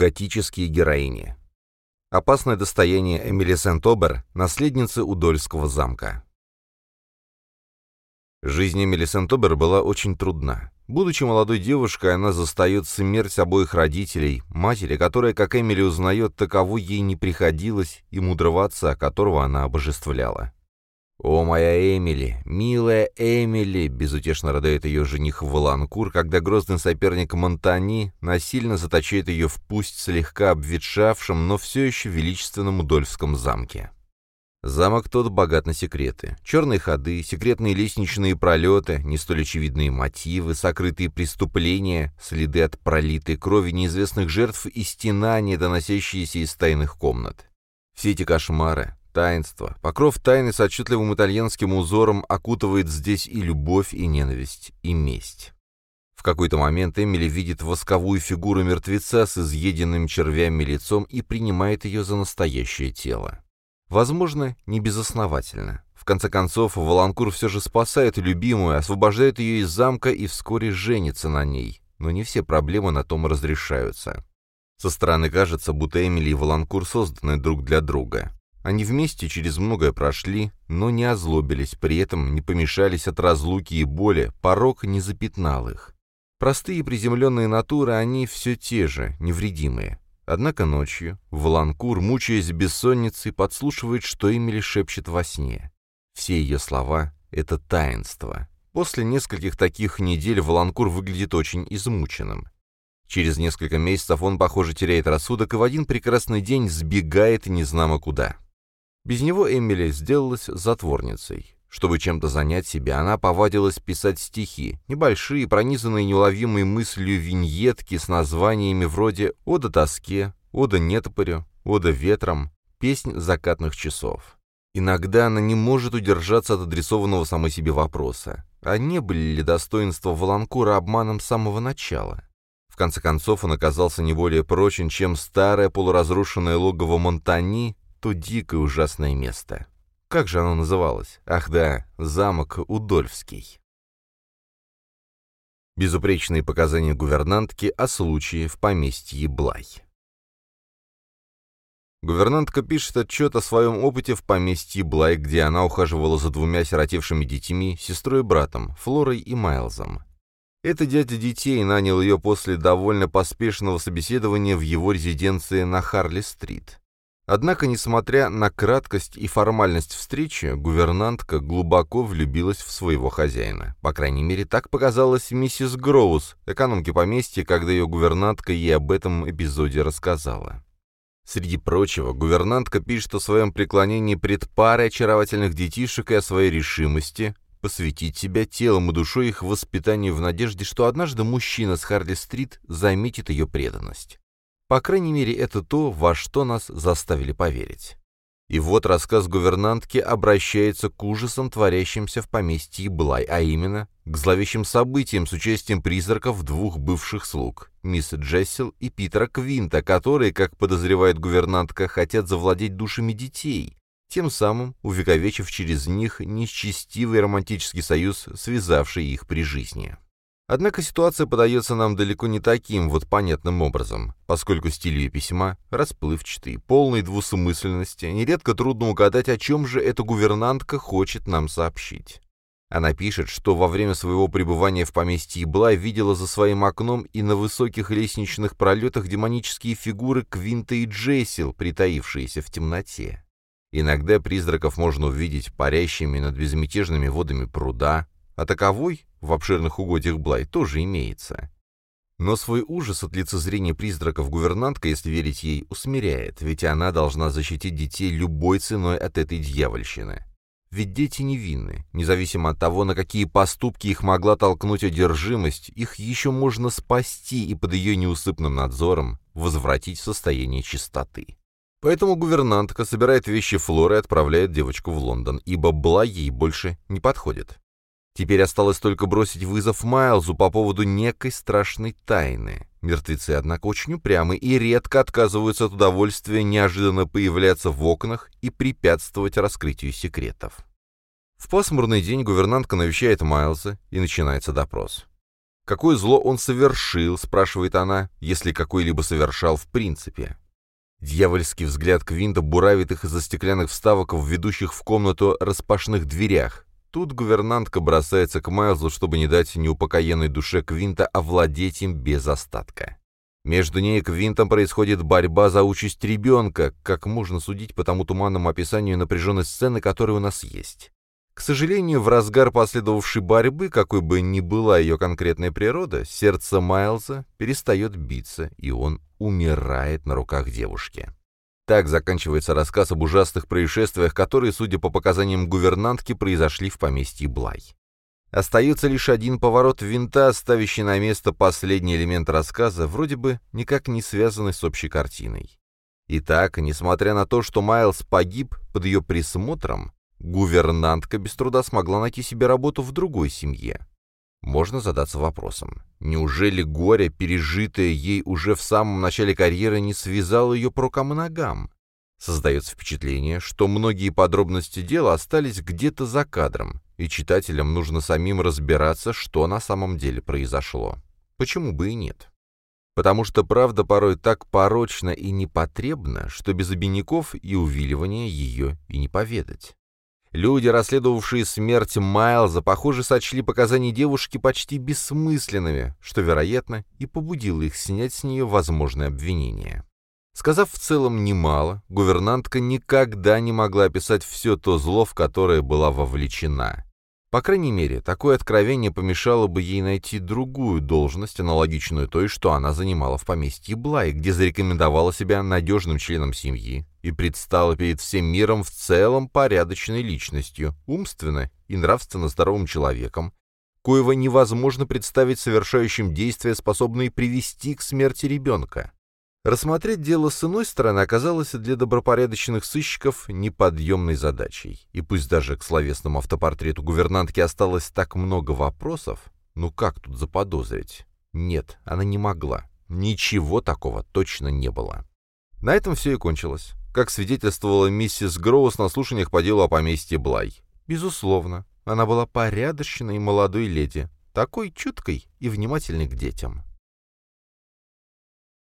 Готические героини. Опасное достояние Эмили Сент-Обер, наследницы Удольского замка. Жизнь Эмили Сент-Обер была очень трудна. Будучи молодой девушкой, она застает смерть обоих родителей, матери, которая, как Эмили узнает, таковой ей не приходилось, и мудрого которого она обожествляла. «О, моя Эмили, милая Эмили!» — безутешно рыдает ее жених Воланкур, когда грозный соперник Монтани насильно заточает ее в пусть слегка обветшавшем, но все еще величественном Удольфском замке. Замок тот богат на секреты. Черные ходы, секретные лестничные пролеты, не столь очевидные мотивы, сокрытые преступления, следы от пролитой крови неизвестных жертв и стенания, доносящиеся из тайных комнат. Все эти кошмары, таинство, покров тайны с отчетливым итальянским узором окутывает здесь и любовь, и ненависть, и месть. В какой-то момент Эмили видит восковую фигуру мертвеца с изъеденным червями лицом и принимает ее за настоящее тело. Возможно, не безосновательно. В конце концов, Воланкур все же спасает любимую, освобождает ее из замка и вскоре женится на ней. Но не все проблемы на том разрешаются. Со стороны кажется, будто Эмили и Воланкур созданы друг для друга. Они вместе через многое прошли, но не озлобились, при этом не помешались от разлуки и боли, порог не запятнал их. Простые приземленные натуры, они все те же, невредимые. Однако ночью Воланкур, мучаясь бессонницей, подслушивает, что Эмили шепчет во сне. Все ее слова — это таинство. После нескольких таких недель Воланкур выглядит очень измученным. Через несколько месяцев он, похоже, теряет рассудок и в один прекрасный день сбегает незнамо куда. Без него Эмили сделалась затворницей. Чтобы чем-то занять себя, она повадилась писать стихи, небольшие, пронизанные неуловимой мыслью виньетки с названиями вроде «Ода тоске», «Ода нетопорю», «Ода ветром», «Песнь закатных часов». Иногда она не может удержаться от адресованного самой себе вопроса, а не были ли достоинства Воланкура обманом с самого начала? В конце концов, он оказался не более прочен, чем старое полуразрушенное логово Монтани, то дикое ужасное место. Как же оно называлось? Ах да, замок Удольфский. Безупречные показания гувернантки о случае в поместье Блай. Гувернантка пишет отчет о своем опыте в поместье Блай, где она ухаживала за двумя сиротевшими детьми, сестрой и братом, Флорой и Майлзом. Это дядя детей нанял ее после довольно поспешного собеседования в его резиденции на Харли-стрит. Однако, несмотря на краткость и формальность встречи, гувернантка глубоко влюбилась в своего хозяина. По крайней мере, так показалось миссис Гроус, экономке поместья, когда ее гувернантка ей об этом эпизоде рассказала. Среди прочего, гувернантка пишет о своем преклонении пред парой очаровательных детишек и о своей решимости посвятить себя телом и душой их воспитанию в надежде, что однажды мужчина с Харли-стрит заметит ее преданность. По крайней мере, это то, во что нас заставили поверить. И вот рассказ гувернантки обращается к ужасам, творящимся в поместье Блай, а именно к зловещим событиям с участием призраков двух бывших слуг, мисс Джессел и Питера Квинта, которые, как подозревает гувернантка, хотят завладеть душами детей, тем самым увековечив через них несчастивый романтический союз, связавший их при жизни. Однако ситуация подается нам далеко не таким вот понятным образом, поскольку стиль ее письма расплывчатый, полный двусмысленности, нередко трудно угадать, о чем же эта гувернантка хочет нам сообщить. Она пишет, что во время своего пребывания в поместье Блай видела за своим окном и на высоких лестничных пролетах демонические фигуры Квинта и Джессил, притаившиеся в темноте. Иногда призраков можно увидеть парящими над безмятежными водами пруда, а таковой в обширных угодьях Блай тоже имеется. Но свой ужас от лицезрения призраков гувернантка, если верить ей, усмиряет, ведь она должна защитить детей любой ценой от этой дьявольщины. Ведь дети невинны, независимо от того, на какие поступки их могла толкнуть одержимость, их еще можно спасти и под ее неусыпным надзором возвратить в состояние чистоты. Поэтому гувернантка собирает вещи Флоры и отправляет девочку в Лондон, ибо Бла ей больше не подходит. Теперь осталось только бросить вызов Майлзу по поводу некой страшной тайны. Мертвецы, однако, очень упрямы и редко отказываются от удовольствия неожиданно появляться в окнах и препятствовать раскрытию секретов. В пасмурный день гувернантка навещает Майлза, и начинается допрос. Какое зло он совершил, спрашивает она, если какой-либо совершал в принципе. Дьявольский взгляд Квинта буравит их из-за стеклянных вставок в ведущих в комнату распашных дверях. Тут гувернантка бросается к Майлзу, чтобы не дать неупокоенной душе Квинта овладеть им без остатка. Между ней и Квинтом происходит борьба за участь ребенка, как можно судить по тому туманному описанию напряженной сцены, которая у нас есть. К сожалению, в разгар последовавшей борьбы, какой бы ни была ее конкретная природа, сердце Майлза перестает биться, и он умирает на руках девушки. Так заканчивается рассказ об ужасных происшествиях, которые, судя по показаниям гувернантки, произошли в поместье Блай. Остается лишь один поворот винта, ставящий на место последний элемент рассказа, вроде бы никак не связанный с общей картиной. Итак, несмотря на то, что Майлз погиб под ее присмотром, Гувернантка без труда смогла найти себе работу в другой семье. Можно задаться вопросом, неужели горе, пережитое ей уже в самом начале карьеры, не связало ее по рукам и ногам? Создается впечатление, что многие подробности дела остались где-то за кадром, и читателям нужно самим разбираться, что на самом деле произошло. Почему бы и нет? Потому что правда порой так порочна и непотребна, что без обиняков и увиливания ее и не поведать. Люди, расследовавшие смерть Майлза, похоже, сочли показания девушки почти бессмысленными, что, вероятно, и побудило их снять с нее возможные обвинения. Сказав в целом немало, гувернантка никогда не могла описать все то зло, в которое была вовлечена. По крайней мере, такое откровение помешало бы ей найти другую должность, аналогичную той, что она занимала в поместье Блай, где зарекомендовала себя надежным членом семьи и предстала перед всем миром в целом порядочной личностью, умственно и нравственно здоровым человеком, коего невозможно представить совершающим действия, способные привести к смерти ребенка. Рассмотреть дело с иной стороны оказалось для добропорядочных сыщиков неподъемной задачей. И пусть даже к словесному автопортрету гувернантки осталось так много вопросов, ну как тут заподозрить? Нет, она не могла. Ничего такого точно не было. На этом все и кончилось. Как свидетельствовала миссис Гроус на слушаниях по делу о поместье Блай. Безусловно, она была порядочной молодой леди, такой чуткой и внимательной к детям.